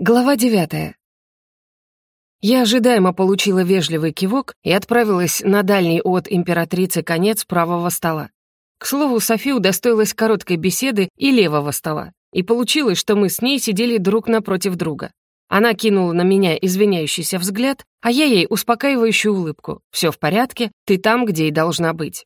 Глава девятая. Я ожидаемо получила вежливый кивок и отправилась на дальний от императрицы конец правого стола. К слову, Софи удостоилась короткой беседы и левого стола, и получилось, что мы с ней сидели друг напротив друга. Она кинула на меня извиняющийся взгляд, а я ей успокаивающую улыбку. «Все в порядке, ты там, где и должна быть».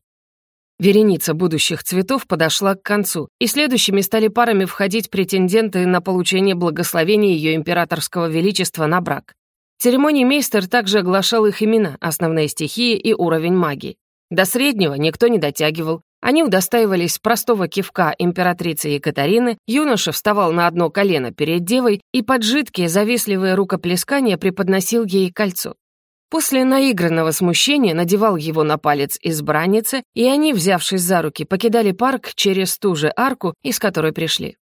Вереница будущих цветов подошла к концу, и следующими стали парами входить претенденты на получение благословения ее императорского величества на брак. Церемоний мейстер также оглашал их имена, основные стихии и уровень магии. До среднего никто не дотягивал. Они удостаивались простого кивка императрицы Екатерины, юноша вставал на одно колено перед девой и под жидкие завистливые рукоплескания преподносил ей кольцо. После наигранного смущения надевал его на палец избранницы, и они, взявшись за руки, покидали парк через ту же арку, из которой пришли.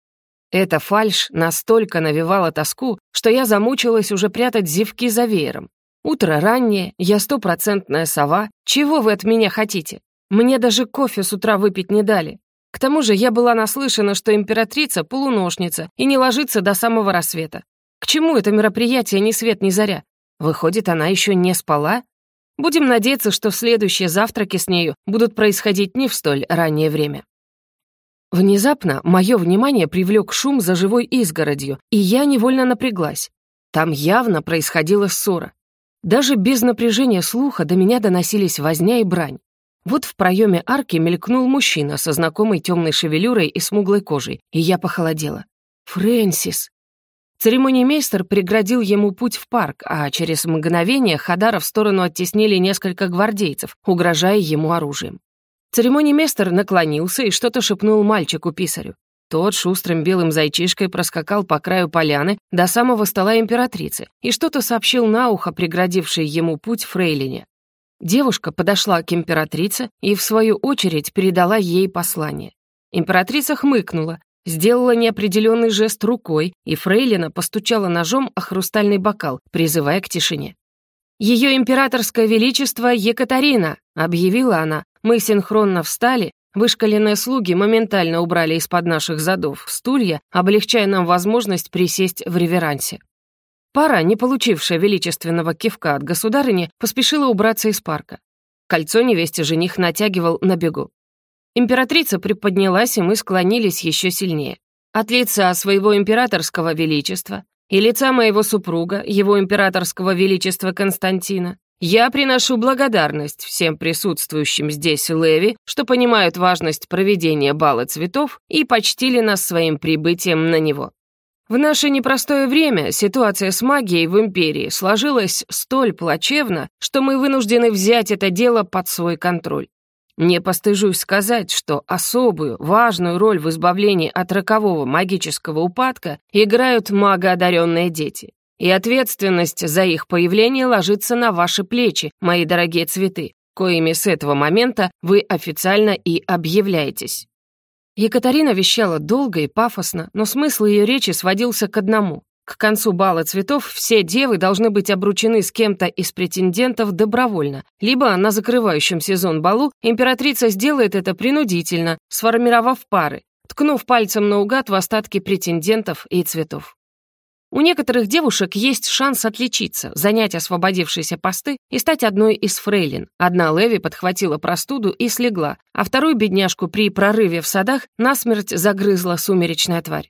Эта фальшь настолько навевала тоску, что я замучилась уже прятать зевки за веером. Утро раннее, я стопроцентная сова. Чего вы от меня хотите? Мне даже кофе с утра выпить не дали. К тому же я была наслышана, что императрица — полуношница и не ложится до самого рассвета. К чему это мероприятие ни свет ни заря? Выходит, она еще не спала? Будем надеяться, что следующие завтраки с нею будут происходить не в столь раннее время. Внезапно мое внимание привлек шум за живой изгородью, и я невольно напряглась. Там явно происходила ссора. Даже без напряжения слуха до меня доносились возня и брань. Вот в проеме арки мелькнул мужчина со знакомой темной шевелюрой и смуглой кожей, и я похолодела. «Фрэнсис!» Церемониймейстер преградил ему путь в парк, а через мгновение Хадара в сторону оттеснили несколько гвардейцев, угрожая ему оружием. Церемониймейстер наклонился и что-то шепнул мальчику-писарю. Тот шустрым белым зайчишкой проскакал по краю поляны до самого стола императрицы и что-то сообщил на ухо, преградившей ему путь фрейлине. Девушка подошла к императрице и, в свою очередь, передала ей послание. Императрица хмыкнула, сделала неопределенный жест рукой, и Фрейлина постучала ножом о хрустальный бокал, призывая к тишине. «Ее императорское величество Екатерина!» — объявила она. Мы синхронно встали, вышкаленные слуги моментально убрали из-под наших задов стулья, облегчая нам возможность присесть в реверансе. Пара, не получившая величественного кивка от государыни, поспешила убраться из парка. Кольцо невесте жених натягивал на бегу. Императрица приподнялась, и мы склонились еще сильнее. От лица своего императорского величества и лица моего супруга, его императорского величества Константина, я приношу благодарность всем присутствующим здесь Леви, что понимают важность проведения бала цветов и почтили нас своим прибытием на него. В наше непростое время ситуация с магией в Империи сложилась столь плачевно, что мы вынуждены взять это дело под свой контроль. Не постыжусь сказать, что особую, важную роль в избавлении от рокового магического упадка играют магоодаренные дети. И ответственность за их появление ложится на ваши плечи, мои дорогие цветы, коими с этого момента вы официально и объявляетесь. Екатерина вещала долго и пафосно, но смысл ее речи сводился к одному. К концу бала цветов все девы должны быть обручены с кем-то из претендентов добровольно, либо на закрывающем сезон балу императрица сделает это принудительно, сформировав пары, ткнув пальцем наугад в остатки претендентов и цветов. У некоторых девушек есть шанс отличиться, занять освободившиеся посты и стать одной из фрейлин. Одна Леви подхватила простуду и слегла, а вторую бедняжку при прорыве в садах насмерть загрызла сумеречная тварь.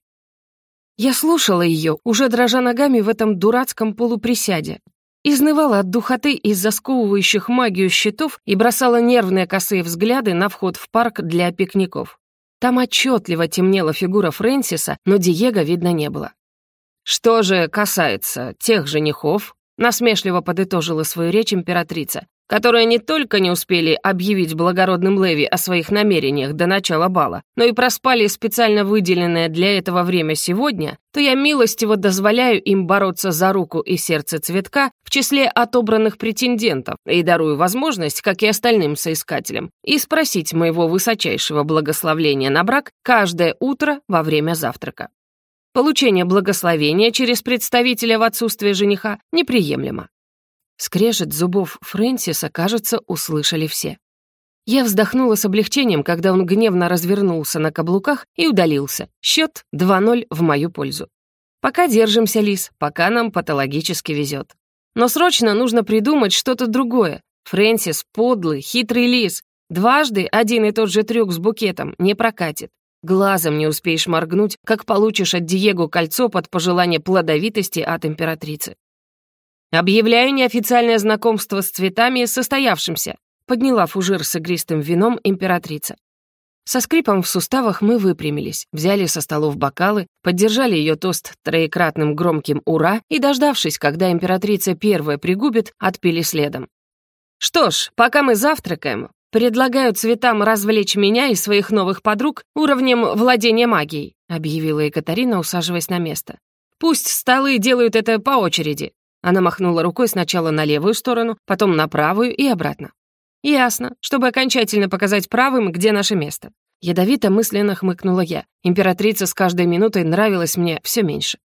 Я слушала ее, уже дрожа ногами в этом дурацком полуприсяде. Изнывала от духоты из-за сковывающих магию щитов и бросала нервные косые взгляды на вход в парк для пикников. Там отчетливо темнела фигура Фрэнсиса, но Диего видно не было. «Что же касается тех женихов», насмешливо подытожила свою речь императрица, которые не только не успели объявить благородным Леви о своих намерениях до начала бала, но и проспали специально выделенное для этого время сегодня, то я милостиво дозволяю им бороться за руку и сердце цветка в числе отобранных претендентов и дарую возможность, как и остальным соискателям, и спросить моего высочайшего благословления на брак каждое утро во время завтрака. Получение благословения через представителя в отсутствие жениха неприемлемо. Скрежет зубов Фрэнсиса, кажется, услышали все. Я вздохнула с облегчением, когда он гневно развернулся на каблуках и удалился. Счет 2-0 в мою пользу. Пока держимся, Лис, пока нам патологически везет. Но срочно нужно придумать что-то другое. Фрэнсис — подлый, хитрый лис. Дважды один и тот же трюк с букетом не прокатит. Глазом не успеешь моргнуть, как получишь от Диего кольцо под пожелание плодовитости от императрицы. «Объявляю неофициальное знакомство с цветами состоявшимся», подняла фужер с игристым вином императрица. Со скрипом в суставах мы выпрямились, взяли со столов бокалы, поддержали ее тост троекратным громким «Ура!» и, дождавшись, когда императрица первая пригубит, отпили следом. «Что ж, пока мы завтракаем, предлагаю цветам развлечь меня и своих новых подруг уровнем владения магией», объявила Екатерина, усаживаясь на место. «Пусть столы делают это по очереди». Она махнула рукой сначала на левую сторону, потом на правую и обратно. «Ясно, чтобы окончательно показать правым, где наше место». Ядовито мысленно хмыкнула я. Императрица с каждой минутой нравилась мне все меньше.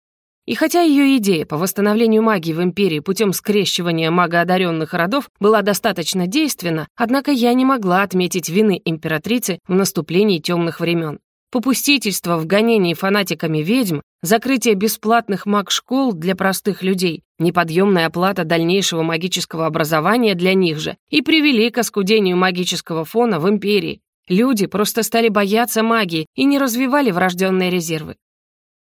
И хотя ее идея по восстановлению магии в Империи путем скрещивания магоодаренных родов была достаточно действенна, однако я не могла отметить вины императрицы в наступлении темных времен. Попустительство в гонении фанатиками ведьм, закрытие бесплатных маг-школ для простых людей, неподъемная оплата дальнейшего магического образования для них же и привели к оскудению магического фона в империи. Люди просто стали бояться магии и не развивали врожденные резервы.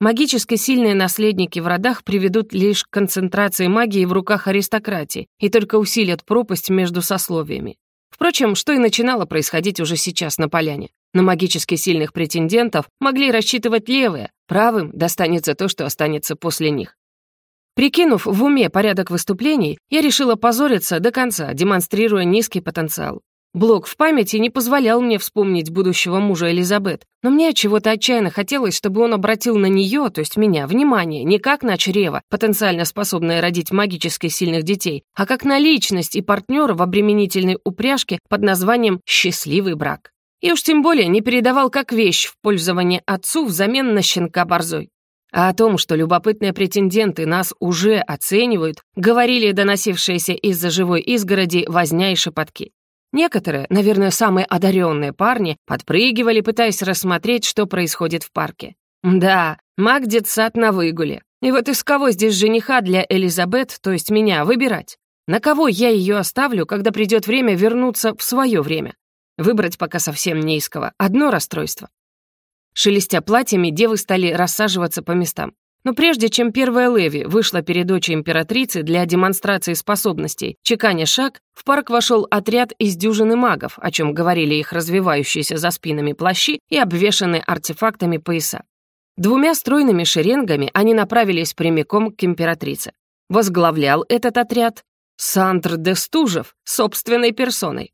Магически сильные наследники в родах приведут лишь к концентрации магии в руках аристократии и только усилят пропасть между сословиями. Впрочем, что и начинало происходить уже сейчас на поляне. На магически сильных претендентов могли рассчитывать левые, правым достанется то, что останется после них. Прикинув в уме порядок выступлений, я решила позориться до конца, демонстрируя низкий потенциал. Блок в памяти не позволял мне вспомнить будущего мужа Элизабет, но мне чего-то отчаянно хотелось, чтобы он обратил на нее, то есть меня, внимание не как на чрево, потенциально способное родить магически сильных детей, а как на личность и партнера в обременительной упряжке под названием «счастливый брак». И уж тем более не передавал как вещь в пользование отцу взамен на щенка борзой. А о том, что любопытные претенденты нас уже оценивают, говорили доносившиеся из-за живой изгороди возня и шепотки. Некоторые, наверное, самые одаренные парни, подпрыгивали, пытаясь рассмотреть, что происходит в парке. Да, маг детсад на выгуле. И вот из кого здесь жениха для Элизабет, то есть меня, выбирать? На кого я ее оставлю, когда придет время вернуться в свое время? Выбрать пока совсем не из кого. Одно расстройство. Шелестя платьями, девы стали рассаживаться по местам. Но прежде чем первая Леви вышла перед дочей императрицы для демонстрации способностей, чеканя шаг, в парк вошел отряд из дюжины магов, о чем говорили их развивающиеся за спинами плащи и обвешанные артефактами пояса. Двумя стройными шеренгами они направились прямиком к императрице. Возглавлял этот отряд Сандр де Стужев собственной персоной.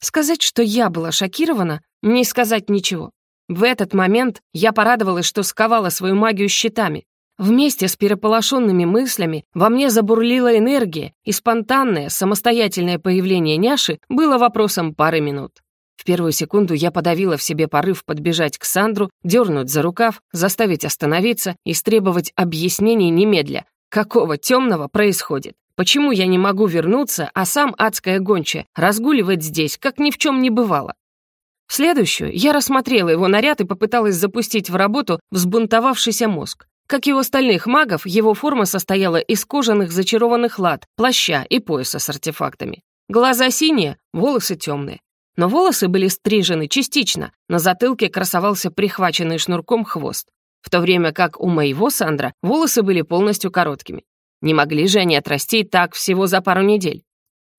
Сказать, что я была шокирована, не сказать ничего. В этот момент я порадовалась, что сковала свою магию щитами, Вместе с переполошенными мыслями во мне забурлила энергия, и спонтанное, самостоятельное появление няши было вопросом пары минут. В первую секунду я подавила в себе порыв подбежать к Сандру, дернуть за рукав, заставить остановиться и стребовать объяснений немедля. Какого темного происходит? Почему я не могу вернуться, а сам адская гончая разгуливает здесь, как ни в чем не бывало? В следующую я рассмотрела его наряд и попыталась запустить в работу взбунтовавшийся мозг. Как и у остальных магов, его форма состояла из кожаных зачарованных лад, плаща и пояса с артефактами. Глаза синие, волосы темные. Но волосы были стрижены частично, на затылке красовался прихваченный шнурком хвост. В то время как у моего Сандра волосы были полностью короткими. Не могли же они отрасти так всего за пару недель.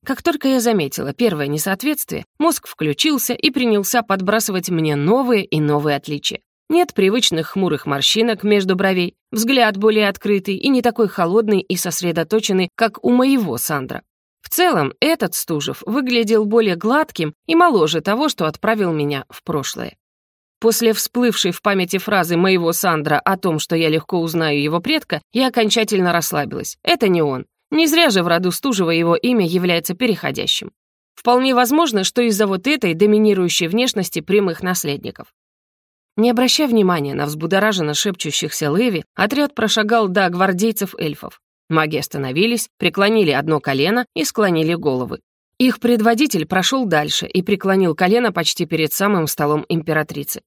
Как только я заметила первое несоответствие, мозг включился и принялся подбрасывать мне новые и новые отличия. Нет привычных хмурых морщинок между бровей, взгляд более открытый и не такой холодный и сосредоточенный, как у моего Сандра. В целом, этот Стужев выглядел более гладким и моложе того, что отправил меня в прошлое. После всплывшей в памяти фразы моего Сандра о том, что я легко узнаю его предка, я окончательно расслабилась. Это не он. Не зря же в роду Стужева его имя является переходящим. Вполне возможно, что из-за вот этой доминирующей внешности прямых наследников. Не обращая внимания на взбудораженно шепчущихся Леви, отряд прошагал до гвардейцев-эльфов. Маги остановились, преклонили одно колено и склонили головы. Их предводитель прошел дальше и преклонил колено почти перед самым столом императрицы.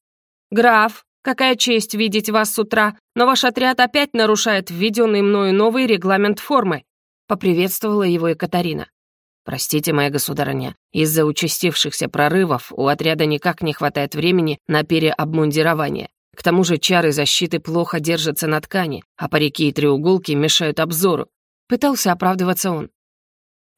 «Граф, какая честь видеть вас с утра, но ваш отряд опять нарушает введенный мною новый регламент формы», — поприветствовала его Екатерина. «Простите, моя государыня, из-за участившихся прорывов у отряда никак не хватает времени на переобмундирование. К тому же чары защиты плохо держатся на ткани, а парики и треуголки мешают обзору. Пытался оправдываться он.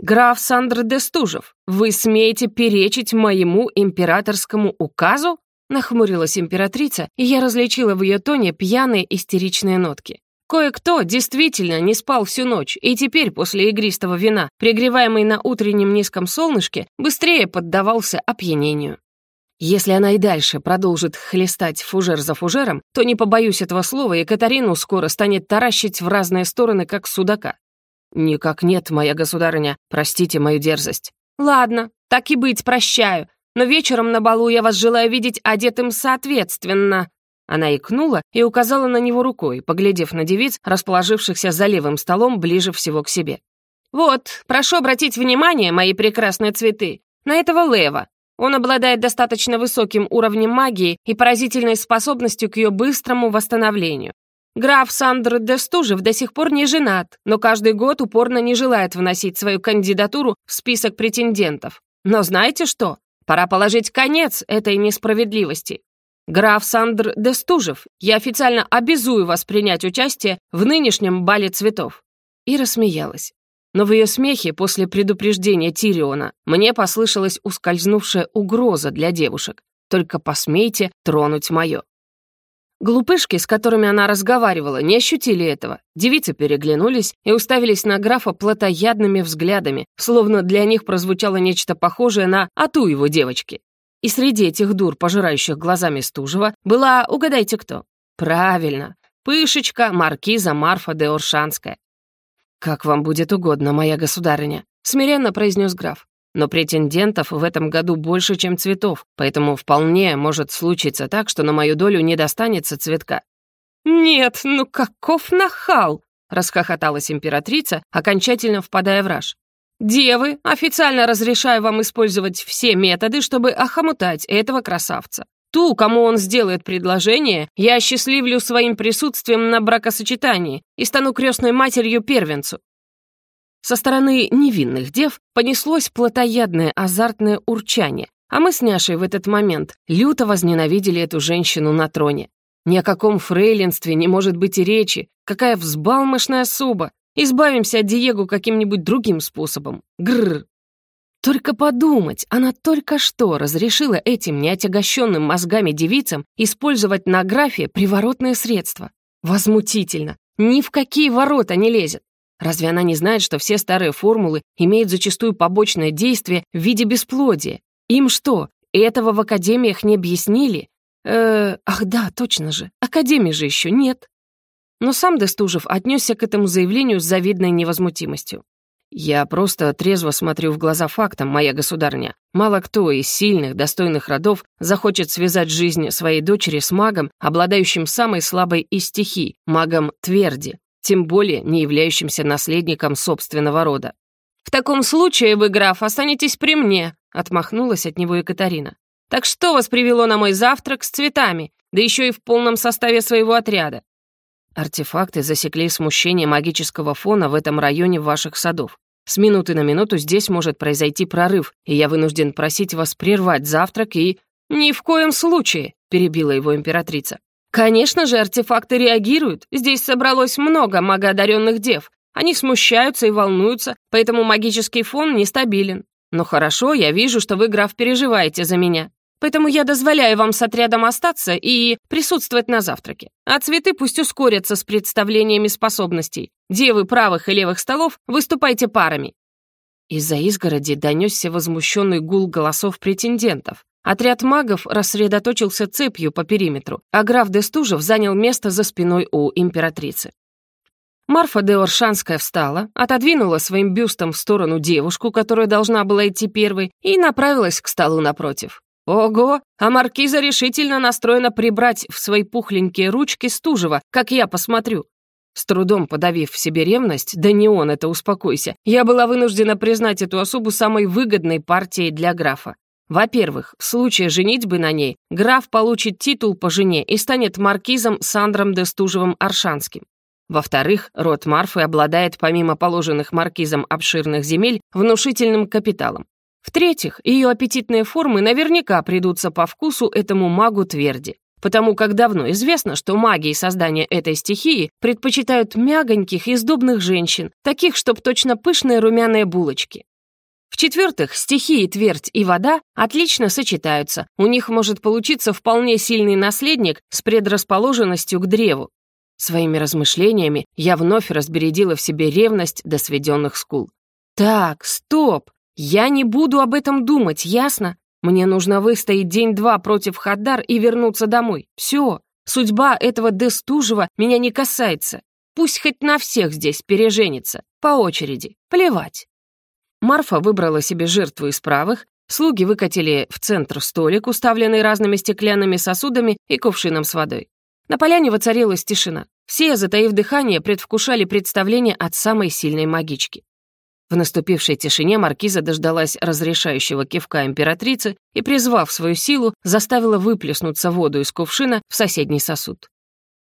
«Граф Сандр де Стужев, вы смеете перечить моему императорскому указу?» Нахмурилась императрица, и я различила в ее тоне пьяные истеричные нотки. Кое-кто действительно не спал всю ночь, и теперь после игристого вина, пригреваемый на утреннем низком солнышке, быстрее поддавался опьянению. Если она и дальше продолжит хлестать фужер за фужером, то не побоюсь этого слова, и Катарину скоро станет таращить в разные стороны, как судака. «Никак нет, моя государыня, простите мою дерзость». «Ладно, так и быть, прощаю, но вечером на балу я вас желаю видеть одетым соответственно». Она икнула и указала на него рукой, поглядев на девиц, расположившихся за левым столом ближе всего к себе. «Вот, прошу обратить внимание, мои прекрасные цветы, на этого Лева. Он обладает достаточно высоким уровнем магии и поразительной способностью к ее быстрому восстановлению. Граф Сандр де Стужев до сих пор не женат, но каждый год упорно не желает вносить свою кандидатуру в список претендентов. Но знаете что? Пора положить конец этой несправедливости. Граф Сандр де Стужев, я официально обязую вас принять участие в нынешнем бале цветов». И рассмеялась но в ее смехе после предупреждения Тириона мне послышалась ускользнувшая угроза для девушек. «Только посмейте тронуть мое». Глупышки, с которыми она разговаривала, не ощутили этого. Девицы переглянулись и уставились на графа плотоядными взглядами, словно для них прозвучало нечто похожее на «ату его девочки». И среди этих дур, пожирающих глазами Стужева, была, угадайте кто? Правильно, Пышечка, маркиза Марфа де Оршанская. «Как вам будет угодно, моя государыня», — смиренно произнес граф. «Но претендентов в этом году больше, чем цветов, поэтому вполне может случиться так, что на мою долю не достанется цветка». «Нет, ну каков нахал!» — расхохоталась императрица, окончательно впадая в раж. «Девы, официально разрешаю вам использовать все методы, чтобы охомутать этого красавца. Ту, кому он сделает предложение, я осчастливлю своим присутствием на бракосочетании и стану крестной матерью первенцу». Со стороны невинных дев понеслось плотоядное азартное урчание, а мы с Няшей в этот момент люто возненавидели эту женщину на троне. Ни о каком фрейлинстве не может быть и речи. Какая взбалмошная особа. Избавимся от Диего каким-нибудь другим способом. Гррр. Только подумать, она только что разрешила этим неотягощенным мозгами девицам использовать на графе приворотные средства. Возмутительно. Ни в какие ворота не лезет. Разве она не знает, что все старые формулы имеют зачастую побочное действие в виде бесплодия? Им что, этого в академиях не объяснили? Э, ах да, точно же, академии же еще нет. Но сам Дестужев отнесся к этому заявлению с завидной невозмутимостью. «Я просто трезво смотрю в глаза фактам, моя государня. Мало кто из сильных, достойных родов захочет связать жизнь своей дочери с магом, обладающим самой слабой из стихий, магом Тверди, тем более не являющимся наследником собственного рода. «В таком случае вы, граф, останетесь при мне», — отмахнулась от него Екатерина. «Так что вас привело на мой завтрак с цветами, да еще и в полном составе своего отряда?» Артефакты засекли смущение магического фона в этом районе ваших садов. С минуты на минуту здесь может произойти прорыв, и я вынужден просить вас прервать завтрак и...» «Ни в коем случае», — перебила его императрица. «Конечно же, артефакты реагируют. Здесь собралось много магоодаренных дев. Они смущаются и волнуются, поэтому магический фон нестабилен. Но хорошо, я вижу, что вы, граф, переживаете за меня. Поэтому я дозволяю вам с отрядом остаться и присутствовать на завтраке. А цветы пусть ускорятся с представлениями способностей. Девы правых и левых столов, выступайте парами». Из-за изгороди донесся возмущенный гул голосов претендентов. Отряд магов рассредоточился цепью по периметру, а граф Дестужев занял место за спиной у императрицы. Марфа де Оршанская встала, отодвинула своим бюстом в сторону девушку, которая должна была идти первой, и направилась к столу напротив. Ого, а маркиза решительно настроена прибрать в свои пухленькие ручки Стужева, как я посмотрю. С трудом подавив в себе ревность, да не он это, успокойся, я была вынуждена признать эту особу самой выгодной партией для графа. Во-первых, в случае женитьбы на ней граф получит титул по жене и станет маркизом Сандром де Стужевым-Аршанским. Во-вторых, род Марфы обладает помимо положенных маркизом обширных земель внушительным капиталом. В-третьих, ее аппетитные формы наверняка придутся по вкусу этому магу Тверди, потому как давно известно, что маги и создания этой стихии предпочитают мягоньких и сдобных женщин, таких, чтоб точно пышные румяные булочки. В-четвертых, стихии твердь и вода отлично сочетаются, у них может получиться вполне сильный наследник с предрасположенностью к древу. Своими размышлениями я вновь разбередила в себе ревность до сведенных скул. «Так, стоп! Я не буду об этом думать, ясно? Мне нужно выстоять день-два против Хаддар и вернуться домой. Все, судьба этого Дестужева меня не касается. Пусть хоть на всех здесь переженится, по очереди, плевать». Марфа выбрала себе жертву из правых, слуги выкатили в центр столик, уставленный разными стеклянными сосудами и кувшином с водой. На поляне воцарилась тишина. Все, затаив дыхание, предвкушали представление от самой сильной магички. В наступившей тишине маркиза дождалась разрешающего кивка императрицы и, призвав свою силу, заставила выплеснуться воду из кувшина в соседний сосуд.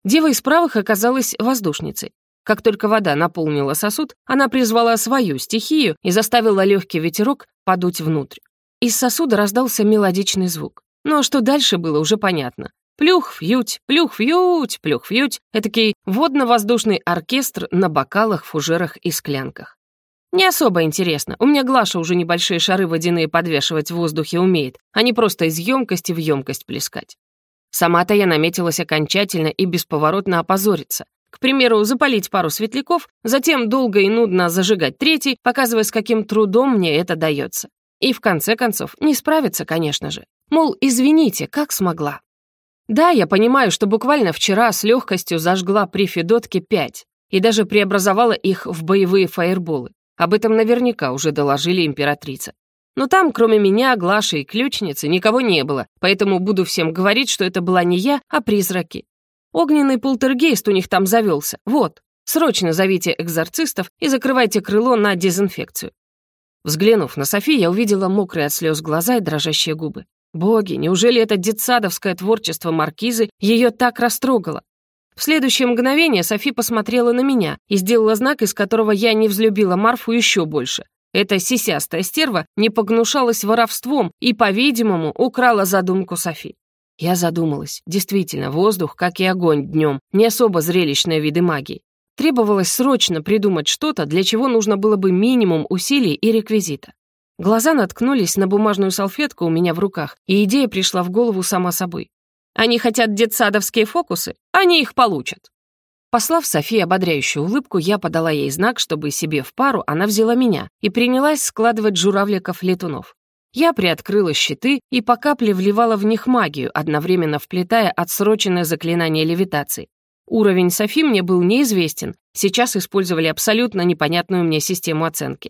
Дева из правых оказалась воздушницей. Как только вода наполнила сосуд, она призвала свою стихию и заставила легкий ветерок подуть внутрь. Из сосуда раздался мелодичный звук. Но что дальше было уже понятно. Плюх-фьють, плюх-фьють, плюх-фьють — этакий водно-воздушный оркестр на бокалах, фужерах и склянках. Не особо интересно. У меня Глаша уже небольшие шары водяные подвешивать в воздухе умеет, а не просто из емкости в емкость плескать. Сама-то я наметилась окончательно и бесповоротно опозориться. К примеру, запалить пару светляков, затем долго и нудно зажигать третий, показывая, с каким трудом мне это дается. И в конце концов, не справиться, конечно же. Мол, извините, как смогла. Да, я понимаю, что буквально вчера с легкостью зажгла при Федотке пять и даже преобразовала их в боевые фаерболы. Об этом наверняка уже доложили императрице. Но там, кроме меня, Глаши и ключницы, никого не было, поэтому буду всем говорить, что это была не я, а призраки. Огненный полтергейст у них там завелся. Вот, срочно зовите экзорцистов и закрывайте крыло на дезинфекцию. Взглянув на Софи, я увидела мокрые от слез глаза и дрожащие губы. Боги, неужели это детсадовское творчество маркизы ее так растрогало? В следующее мгновение Софи посмотрела на меня и сделала знак, из которого я не взлюбила Марфу еще больше. Эта сисястая стерва не погнушалась воровством и, по-видимому, украла задумку Софи. Я задумалась. Действительно, воздух, как и огонь днем, не особо зрелищные виды магии. Требовалось срочно придумать что-то, для чего нужно было бы минимум усилий и реквизита. Глаза наткнулись на бумажную салфетку у меня в руках, и идея пришла в голову сама собой. Они хотят детсадовские фокусы, они их получат. Послав Софии ободряющую улыбку, я подала ей знак, чтобы себе в пару она взяла меня и принялась складывать журавликов-летунов. Я приоткрыла щиты и по капле вливала в них магию, одновременно вплетая отсроченное заклинание левитации. Уровень Софи мне был неизвестен, сейчас использовали абсолютно непонятную мне систему оценки.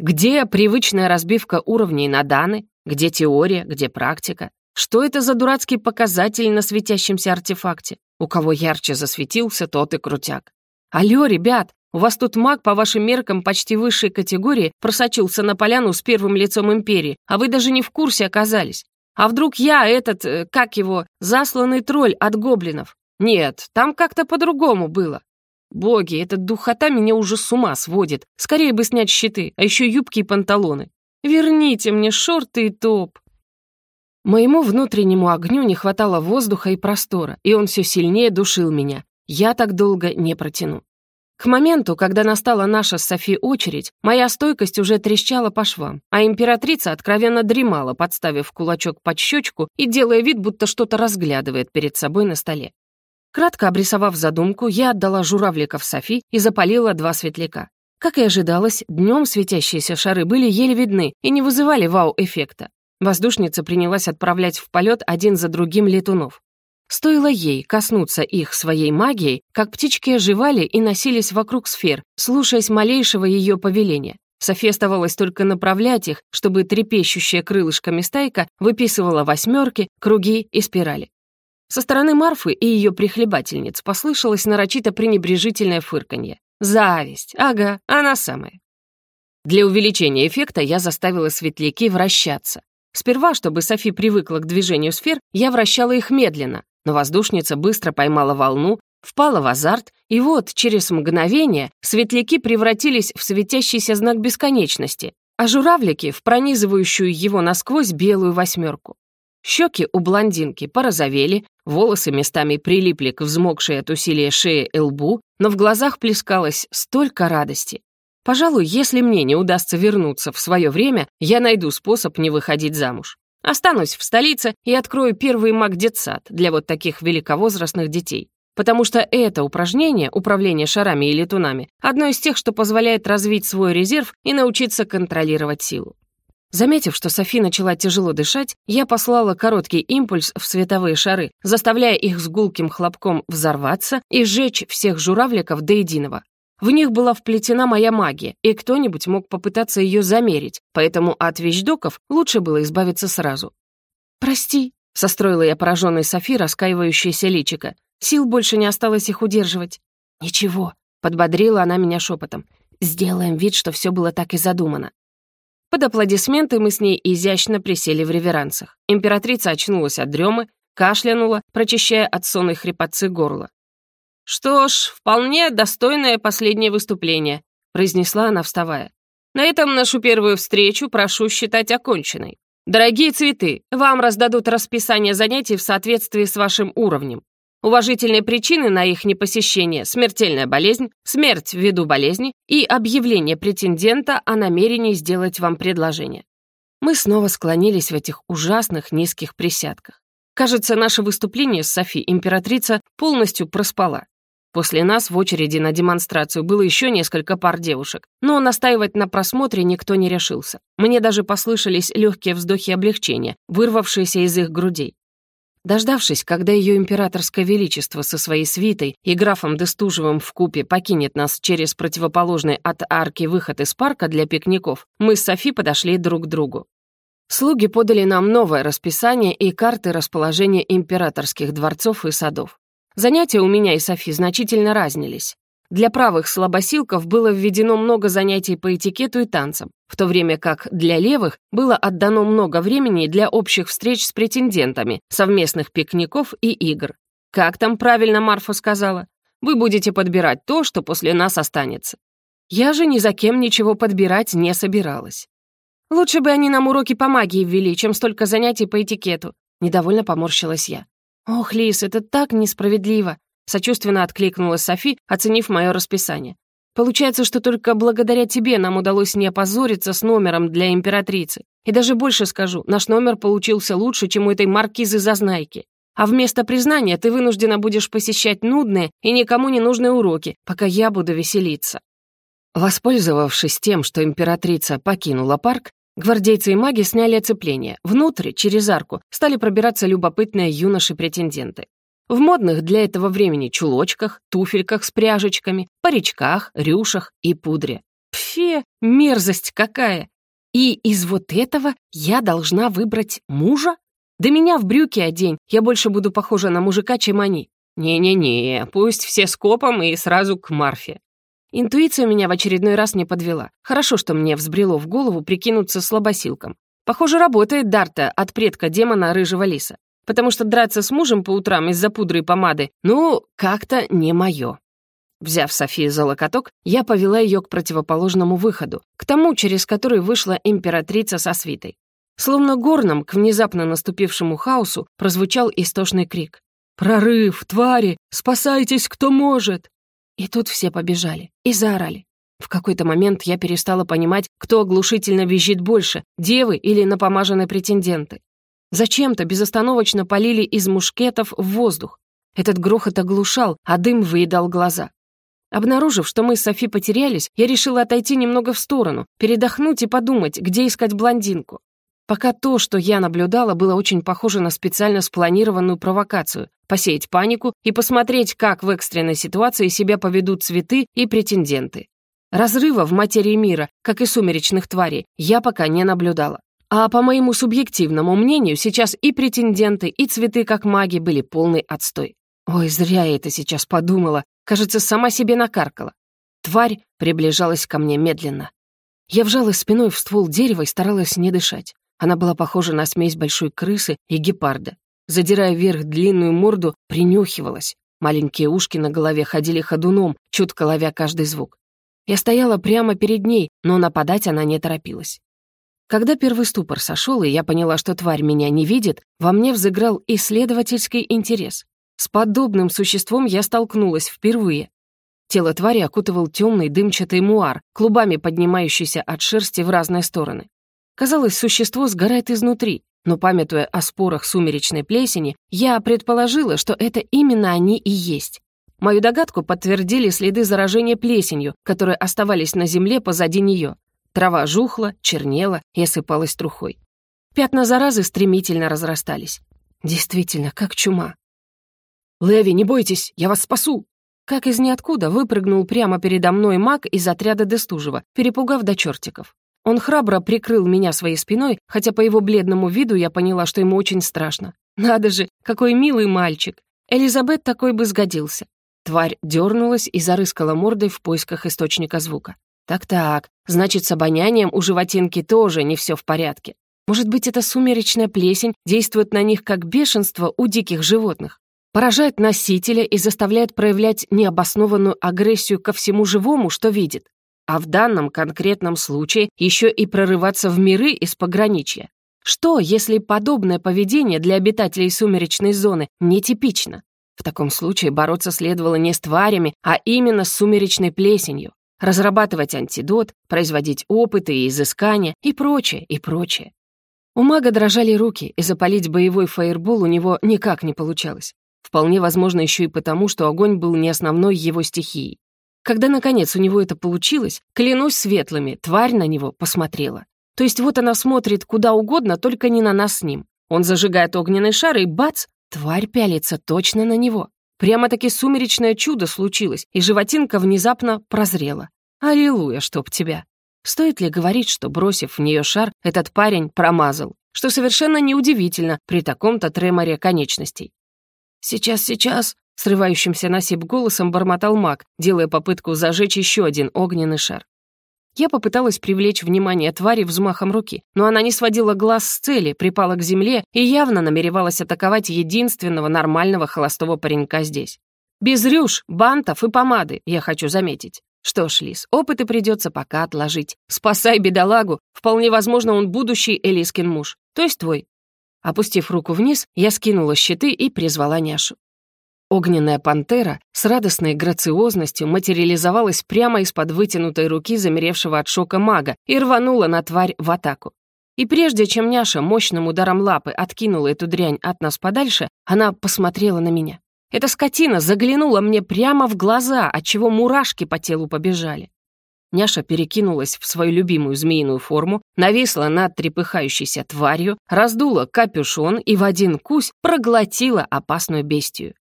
Где привычная разбивка уровней на даны, где теория, где практика? Что это за дурацкий показатель на светящемся артефакте? У кого ярче засветился, тот и крутяк. Алло, ребят, у вас тут маг по вашим меркам почти высшей категории просочился на поляну с первым лицом империи, а вы даже не в курсе оказались. А вдруг я этот, э, как его, засланный тролль от гоблинов? Нет, там как-то по-другому было. Боги, эта духота меня уже с ума сводит. Скорее бы снять щиты, а еще юбки и панталоны. Верните мне шорты и топ. Моему внутреннему огню не хватало воздуха и простора, и он все сильнее душил меня. Я так долго не протяну. К моменту, когда настала наша с Софи очередь, моя стойкость уже трещала по швам, а императрица откровенно дремала, подставив кулачок под щечку и делая вид, будто что-то разглядывает перед собой на столе. Кратко обрисовав задумку, я отдала журавликов Софи и запалила два светляка. Как и ожидалось, днем светящиеся шары были еле видны и не вызывали вау-эффекта. Воздушница принялась отправлять в полет один за другим летунов. Стоило ей коснуться их своей магией, как птички оживали и носились вокруг сфер, слушаясь малейшего ее повеления. София оставалось только направлять их, чтобы трепещущая крылышками стайка выписывала восьмерки, круги и спирали. Со стороны Марфы и ее прихлебательниц послышалось нарочито пренебрежительное фырканье. Зависть, ага, она самая. Для увеличения эффекта я заставила светляки вращаться. Сперва, чтобы Софи привыкла к движению сфер, я вращала их медленно, но воздушница быстро поймала волну, впала в азарт, и вот через мгновение светляки превратились в светящийся знак бесконечности, а журавлики — в пронизывающую его насквозь белую восьмерку. Щеки у блондинки порозовели, волосы местами прилипли к взмокшей от усилия шее и лбу, но в глазах плескалось столько радости. Пожалуй, если мне не удастся вернуться в свое время, я найду способ не выходить замуж. Останусь в столице и открою первый маг-детсад для вот таких великовозрастных детей. Потому что это упражнение, управление шарами и летунами, одно из тех, что позволяет развить свой резерв и научиться контролировать силу. Заметив, что Софи начала тяжело дышать, я послала короткий импульс в световые шары, заставляя их с гулким хлопком взорваться и сжечь всех журавликов до единого. В них была вплетена моя магия, и кто-нибудь мог попытаться ее замерить, поэтому от вещдоков лучше было избавиться сразу. «Прости», — состроила я пораженной Софи, раскаивающаяся личика. Сил больше не осталось их удерживать. «Ничего», — подбодрила она меня шепотом. «Сделаем вид, что все было так и задумано». Под аплодисменты мы с ней изящно присели в реверансах. Императрица очнулась от дремы, кашлянула, прочищая от сонной хрипотцы горло. «Что ж, вполне достойное последнее выступление», — произнесла она, вставая. «На этом нашу первую встречу прошу считать оконченной. Дорогие цветы, вам раздадут расписание занятий в соответствии с вашим уровнем. Уважительные причины на их непосещение – смертельная болезнь, смерть ввиду болезни и объявление претендента о намерении сделать вам предложение. Мы снова склонились в этих ужасных низких присядках. Кажется, наше выступление с Софи императрица полностью проспала. После нас в очереди на демонстрацию было еще несколько пар девушек, но настаивать на просмотре никто не решился. Мне даже послышались легкие вздохи облегчения, вырвавшиеся из их грудей. Дождавшись, когда ее императорское величество со своей свитой и графом Дестужевым купе покинет нас через противоположный от арки выход из парка для пикников, мы с Софи подошли друг к другу. Слуги подали нам новое расписание и карты расположения императорских дворцов и садов. Занятия у меня и Софи значительно разнились. Для правых слабосилков было введено много занятий по этикету и танцам, в то время как для левых было отдано много времени для общих встреч с претендентами, совместных пикников и игр. Как там правильно Марфа сказала? Вы будете подбирать то, что после нас останется. Я же ни за кем ничего подбирать не собиралась. Лучше бы они нам уроки по магии ввели, чем столько занятий по этикету. Недовольно поморщилась я. «Ох, Лис, это так несправедливо!» Сочувственно откликнулась Софи, оценив мое расписание. «Получается, что только благодаря тебе нам удалось не опозориться с номером для императрицы. И даже больше скажу, наш номер получился лучше, чем у этой маркизы-зазнайки. А вместо признания ты вынуждена будешь посещать нудные и никому не нужные уроки, пока я буду веселиться». Воспользовавшись тем, что императрица покинула парк, Гвардейцы и маги сняли оцепление. Внутрь, через арку, стали пробираться любопытные юноши-претенденты. В модных для этого времени чулочках, туфельках с пряжечками, паричках, рюшах и пудре. Пфе, мерзость какая! И из вот этого я должна выбрать мужа? Да меня в брюки одень, я больше буду похожа на мужика, чем они. Не-не-не, пусть все скопом и сразу к Марфе. Интуиция меня в очередной раз не подвела. Хорошо, что мне взбрело в голову прикинуться слабосилком. Похоже, работает Дарта от предка демона Рыжего Лиса. Потому что драться с мужем по утрам из-за пудры и помады, ну, как-то не мое. Взяв Софию за локоток, я повела ее к противоположному выходу, к тому, через который вышла императрица со свитой. Словно горном к внезапно наступившему хаосу прозвучал истошный крик. «Прорыв, твари! Спасайтесь, кто может!» И тут все побежали и заорали. В какой-то момент я перестала понимать, кто оглушительно визжит больше, девы или напомаженные претенденты. Зачем-то безостановочно полили из мушкетов в воздух. Этот грохот оглушал, а дым выедал глаза. Обнаружив, что мы с Софи потерялись, я решила отойти немного в сторону, передохнуть и подумать, где искать блондинку. Пока то, что я наблюдала, было очень похоже на специально спланированную провокацию — посеять панику и посмотреть, как в экстренной ситуации себя поведут цветы и претенденты. Разрыва в материи мира, как и сумеречных тварей, я пока не наблюдала. А по моему субъективному мнению, сейчас и претенденты, и цветы как маги были полный отстой. Ой, зря я это сейчас подумала. Кажется, сама себе накаркала. Тварь приближалась ко мне медленно. Я вжалась спиной в ствол дерева и старалась не дышать. Она была похожа на смесь большой крысы и гепарда. Задирая вверх длинную морду, принюхивалась. Маленькие ушки на голове ходили ходуном, чутко ловя каждый звук. Я стояла прямо перед ней, но нападать она не торопилась. Когда первый ступор сошел, и я поняла, что тварь меня не видит, во мне взыграл исследовательский интерес. С подобным существом я столкнулась впервые. Тело твари окутывал темный дымчатый муар, клубами поднимающийся от шерсти в разные стороны. Казалось, существо сгорает изнутри, но, памятуя о спорах сумеречной плесени, я предположила, что это именно они и есть. Мою догадку подтвердили следы заражения плесенью, которые оставались на земле позади нее. Трава жухла, чернела и осыпалась трухой. Пятна заразы стремительно разрастались. Действительно, как чума. «Леви, не бойтесь, я вас спасу!» Как из ниоткуда выпрыгнул прямо передо мной маг из отряда Дестужева, перепугав до чертиков. Он храбро прикрыл меня своей спиной, хотя по его бледному виду я поняла, что ему очень страшно. Надо же, какой милый мальчик. Элизабет такой бы сгодился. Тварь дернулась и зарыскала мордой в поисках источника звука. Так-так, значит, с обонянием у животинки тоже не все в порядке. Может быть, эта сумеречная плесень действует на них как бешенство у диких животных? Поражает носителя и заставляет проявлять необоснованную агрессию ко всему живому, что видит. А в данном конкретном случае еще и прорываться в миры из пограничья. Что, если подобное поведение для обитателей сумеречной зоны нетипично? В таком случае бороться следовало не с тварями, а именно с сумеречной плесенью разрабатывать антидот, производить опыты и изыскания и прочее, и прочее. У мага дрожали руки, и запалить боевой фаербол у него никак не получалось. Вполне возможно еще и потому, что огонь был не основной его стихией. Когда, наконец, у него это получилось, клянусь светлыми, тварь на него посмотрела. То есть вот она смотрит куда угодно, только не на нас с ним. Он зажигает огненный шар, и бац, тварь пялится точно на него. Прямо-таки сумеречное чудо случилось, и животинка внезапно прозрела. Аллилуйя, чтоб тебя. Стоит ли говорить, что, бросив в нее шар, этот парень промазал, что совершенно неудивительно при таком-то треморе конечностей. «Сейчас, сейчас», — срывающимся на сип голосом бормотал маг, делая попытку зажечь еще один огненный шар. Я попыталась привлечь внимание твари взмахом руки, но она не сводила глаз с цели, припала к земле и явно намеревалась атаковать единственного нормального холостого паренька здесь. Без рюш, бантов и помады, я хочу заметить. Что ж, Лис, опыты придется пока отложить. Спасай бедолагу, вполне возможно, он будущий Элискин муж, то есть твой. Опустив руку вниз, я скинула щиты и призвала няшу. Огненная пантера с радостной грациозностью материализовалась прямо из-под вытянутой руки замеревшего от шока мага и рванула на тварь в атаку. И прежде чем няша мощным ударом лапы откинула эту дрянь от нас подальше, она посмотрела на меня. Эта скотина заглянула мне прямо в глаза, отчего мурашки по телу побежали. Няша перекинулась в свою любимую змеиную форму, нависла над трепыхающейся тварью, раздула капюшон и в один кусь проглотила опасную бестию.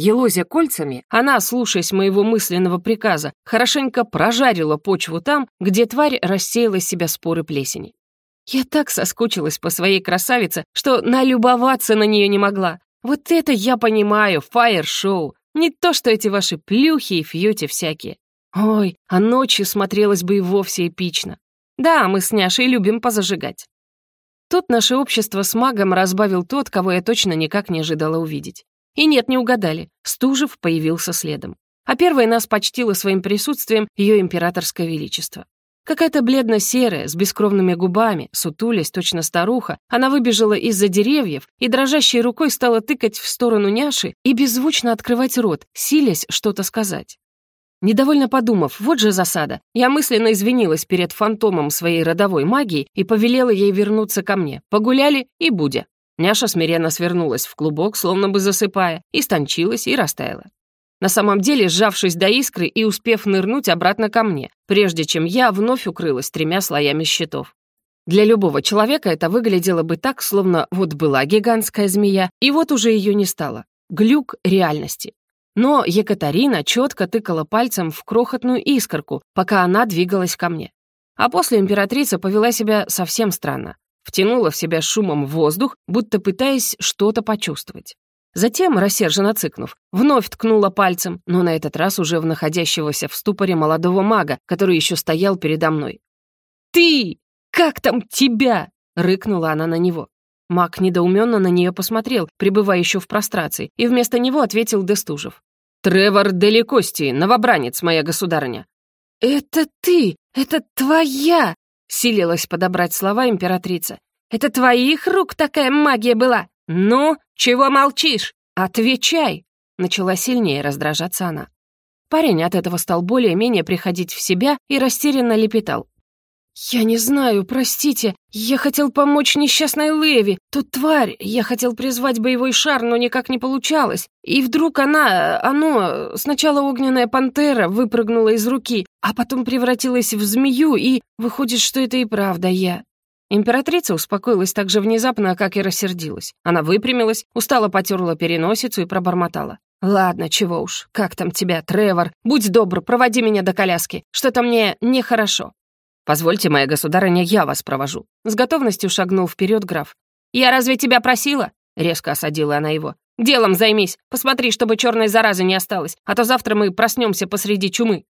Елозя кольцами, она, слушаясь моего мысленного приказа, хорошенько прожарила почву там, где тварь рассеяла себя споры плесени. Я так соскучилась по своей красавице, что налюбоваться на нее не могла. Вот это я понимаю, фаер-шоу. Не то, что эти ваши плюхи и фьюти всякие. Ой, а ночью смотрелось бы и вовсе эпично. Да, мы с Няшей любим позажигать. Тут наше общество с магом разбавил тот, кого я точно никак не ожидала увидеть. И нет, не угадали. Стужев появился следом. А первой нас почтило своим присутствием ее императорское величество. Какая-то бледно-серая, с бескровными губами, сутулясь, точно старуха, она выбежала из-за деревьев и дрожащей рукой стала тыкать в сторону няши и беззвучно открывать рот, силясь что-то сказать. Недовольно подумав, вот же засада, я мысленно извинилась перед фантомом своей родовой магии и повелела ей вернуться ко мне. Погуляли и будя. Няша смиренно свернулась в клубок, словно бы засыпая, истончилась и растаяла. На самом деле, сжавшись до искры и успев нырнуть обратно ко мне, прежде чем я вновь укрылась тремя слоями щитов. Для любого человека это выглядело бы так, словно вот была гигантская змея, и вот уже ее не стало. Глюк реальности. Но Екатерина четко тыкала пальцем в крохотную искорку, пока она двигалась ко мне. А после императрица повела себя совсем странно втянула в себя шумом воздух, будто пытаясь что-то почувствовать. Затем, рассерженно цыкнув, вновь ткнула пальцем, но на этот раз уже в находящегося в ступоре молодого мага, который еще стоял передо мной. «Ты! Как там тебя?» рыкнула она на него. Мак недоуменно на нее посмотрел, пребывая еще в прострации, и вместо него ответил Дестужев. «Тревор Деликости, новобранец, моя государыня». «Это ты! Это твоя!» — силилась подобрать слова императрица. «Это твоих рук такая магия была! Ну, чего молчишь? Отвечай!» Начала сильнее раздражаться она. Парень от этого стал более-менее приходить в себя и растерянно лепетал. «Я не знаю, простите. Я хотел помочь несчастной Леви. Тут тварь. Я хотел призвать боевой шар, но никак не получалось. И вдруг она... Оно... Сначала огненная пантера выпрыгнула из руки, а потом превратилась в змею, и... Выходит, что это и правда я». Императрица успокоилась так же внезапно, как и рассердилась. Она выпрямилась, устало потерла переносицу и пробормотала. «Ладно, чего уж, как там тебя, Тревор? Будь добр, проводи меня до коляски. Что-то мне нехорошо». «Позвольте, моя государыня, я вас провожу». С готовностью шагнул вперед граф. «Я разве тебя просила?» Резко осадила она его. «Делом займись. Посмотри, чтобы черной заразы не осталось, а то завтра мы проснемся посреди чумы».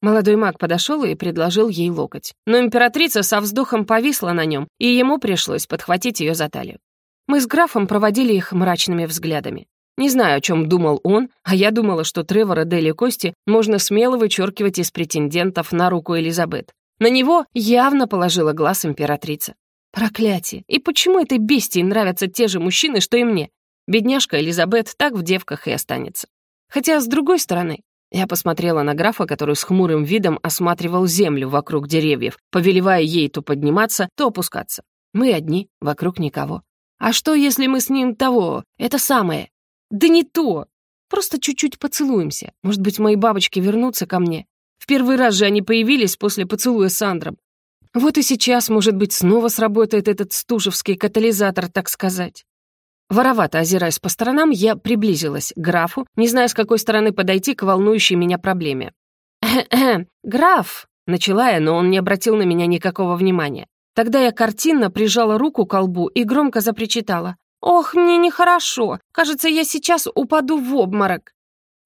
Молодой маг подошел и предложил ей локоть. Но императрица со вздохом повисла на нем, и ему пришлось подхватить ее за талию. Мы с графом проводили их мрачными взглядами. Не знаю, о чем думал он, а я думала, что Тревора Дели Кости можно смело вычеркивать из претендентов на руку Элизабет. На него явно положила глаз императрица. Проклятие! И почему этой бестии нравятся те же мужчины, что и мне? Бедняжка Элизабет так в девках и останется. Хотя, с другой стороны, я посмотрела на графа, который с хмурым видом осматривал землю вокруг деревьев, повелевая ей то подниматься, то опускаться. Мы одни, вокруг никого. А что, если мы с ним того, это самое, да не то. Просто чуть-чуть поцелуемся. Может быть, мои бабочки вернутся ко мне. В первый раз же они появились после поцелуя с Андром. Вот и сейчас, может быть, снова сработает этот стужевский катализатор, так сказать. Воровато озираясь по сторонам, я приблизилась к графу, не зная, с какой стороны подойти к волнующей меня проблеме. граф!» — начала я, но он не обратил на меня никакого внимания. Тогда я картинно прижала руку к колбу и громко запричитала. «Ох, мне нехорошо. Кажется, я сейчас упаду в обморок».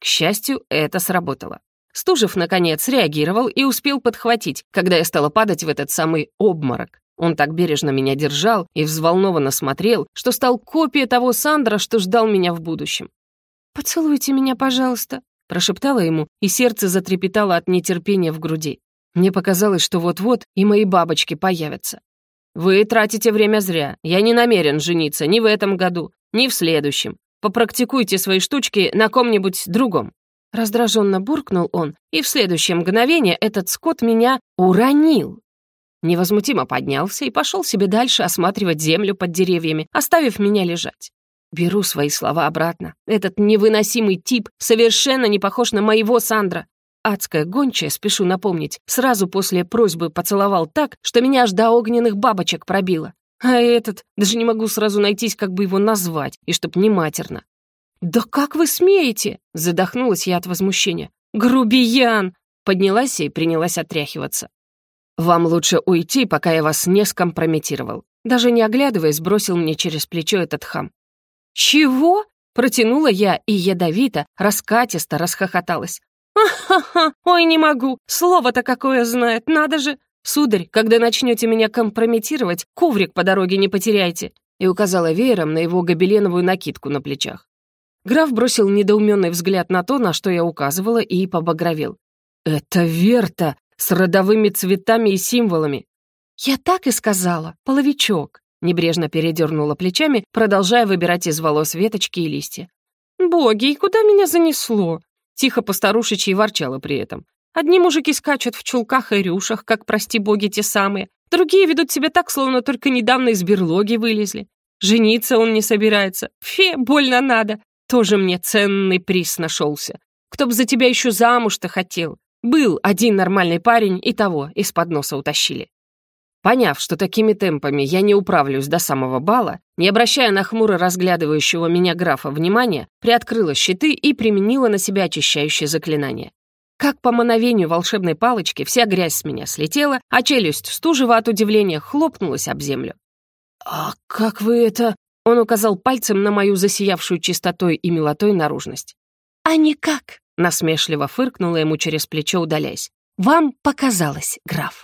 К счастью, это сработало. Стужев, наконец, реагировал и успел подхватить, когда я стала падать в этот самый обморок. Он так бережно меня держал и взволнованно смотрел, что стал копией того Сандра, что ждал меня в будущем. «Поцелуйте меня, пожалуйста», — прошептала ему, и сердце затрепетало от нетерпения в груди. Мне показалось, что вот-вот и мои бабочки появятся. «Вы тратите время зря. Я не намерен жениться ни в этом году, ни в следующем. Попрактикуйте свои штучки на ком-нибудь другом». Раздраженно буркнул он, и в следующее мгновение этот скот меня уронил. Невозмутимо поднялся и пошел себе дальше осматривать землю под деревьями, оставив меня лежать. Беру свои слова обратно. Этот невыносимый тип совершенно не похож на моего Сандра адская гончая, спешу напомнить, сразу после просьбы поцеловал так, что меня аж до огненных бабочек пробило. А этот, даже не могу сразу найтись, как бы его назвать, и чтоб не матерно. «Да как вы смеете?» — задохнулась я от возмущения. «Грубиян!» — поднялась и принялась отряхиваться. «Вам лучше уйти, пока я вас не скомпрометировал». Даже не оглядываясь, бросил мне через плечо этот хам. «Чего?» — протянула я и ядовито, раскатисто расхохоталась. «Ха-ха! Ой, не могу! Слово-то какое знает, надо же! Сударь, когда начнете меня компрометировать, коврик по дороге не потеряйте!» и указала веером на его гобеленовую накидку на плечах. Граф бросил недоуменный взгляд на то, на что я указывала, и побагровел. «Это Верта! С родовыми цветами и символами!» «Я так и сказала, половичок!» Небрежно передернула плечами, продолжая выбирать из волос веточки и листья. «Боги, и куда меня занесло?» Тихо постарушечьи ворчала при этом. Одни мужики скачут в чулках и рюшах, как, прости боги, те самые. Другие ведут себя так, словно только недавно из берлоги вылезли. Жениться он не собирается. Фе, больно надо. Тоже мне ценный приз нашелся. Кто б за тебя еще замуж-то хотел? Был один нормальный парень, и того из-под носа утащили. Поняв, что такими темпами я не управлюсь до самого бала, не обращая на хмуро разглядывающего меня графа внимания, приоткрыла щиты и применила на себя очищающее заклинание. Как по мановению волшебной палочки вся грязь с меня слетела, а челюсть стужева от удивления хлопнулась об землю. «А как вы это...» — он указал пальцем на мою засиявшую чистотой и милотой наружность. «А никак!» — насмешливо фыркнула ему через плечо, удаляясь. «Вам показалось, граф».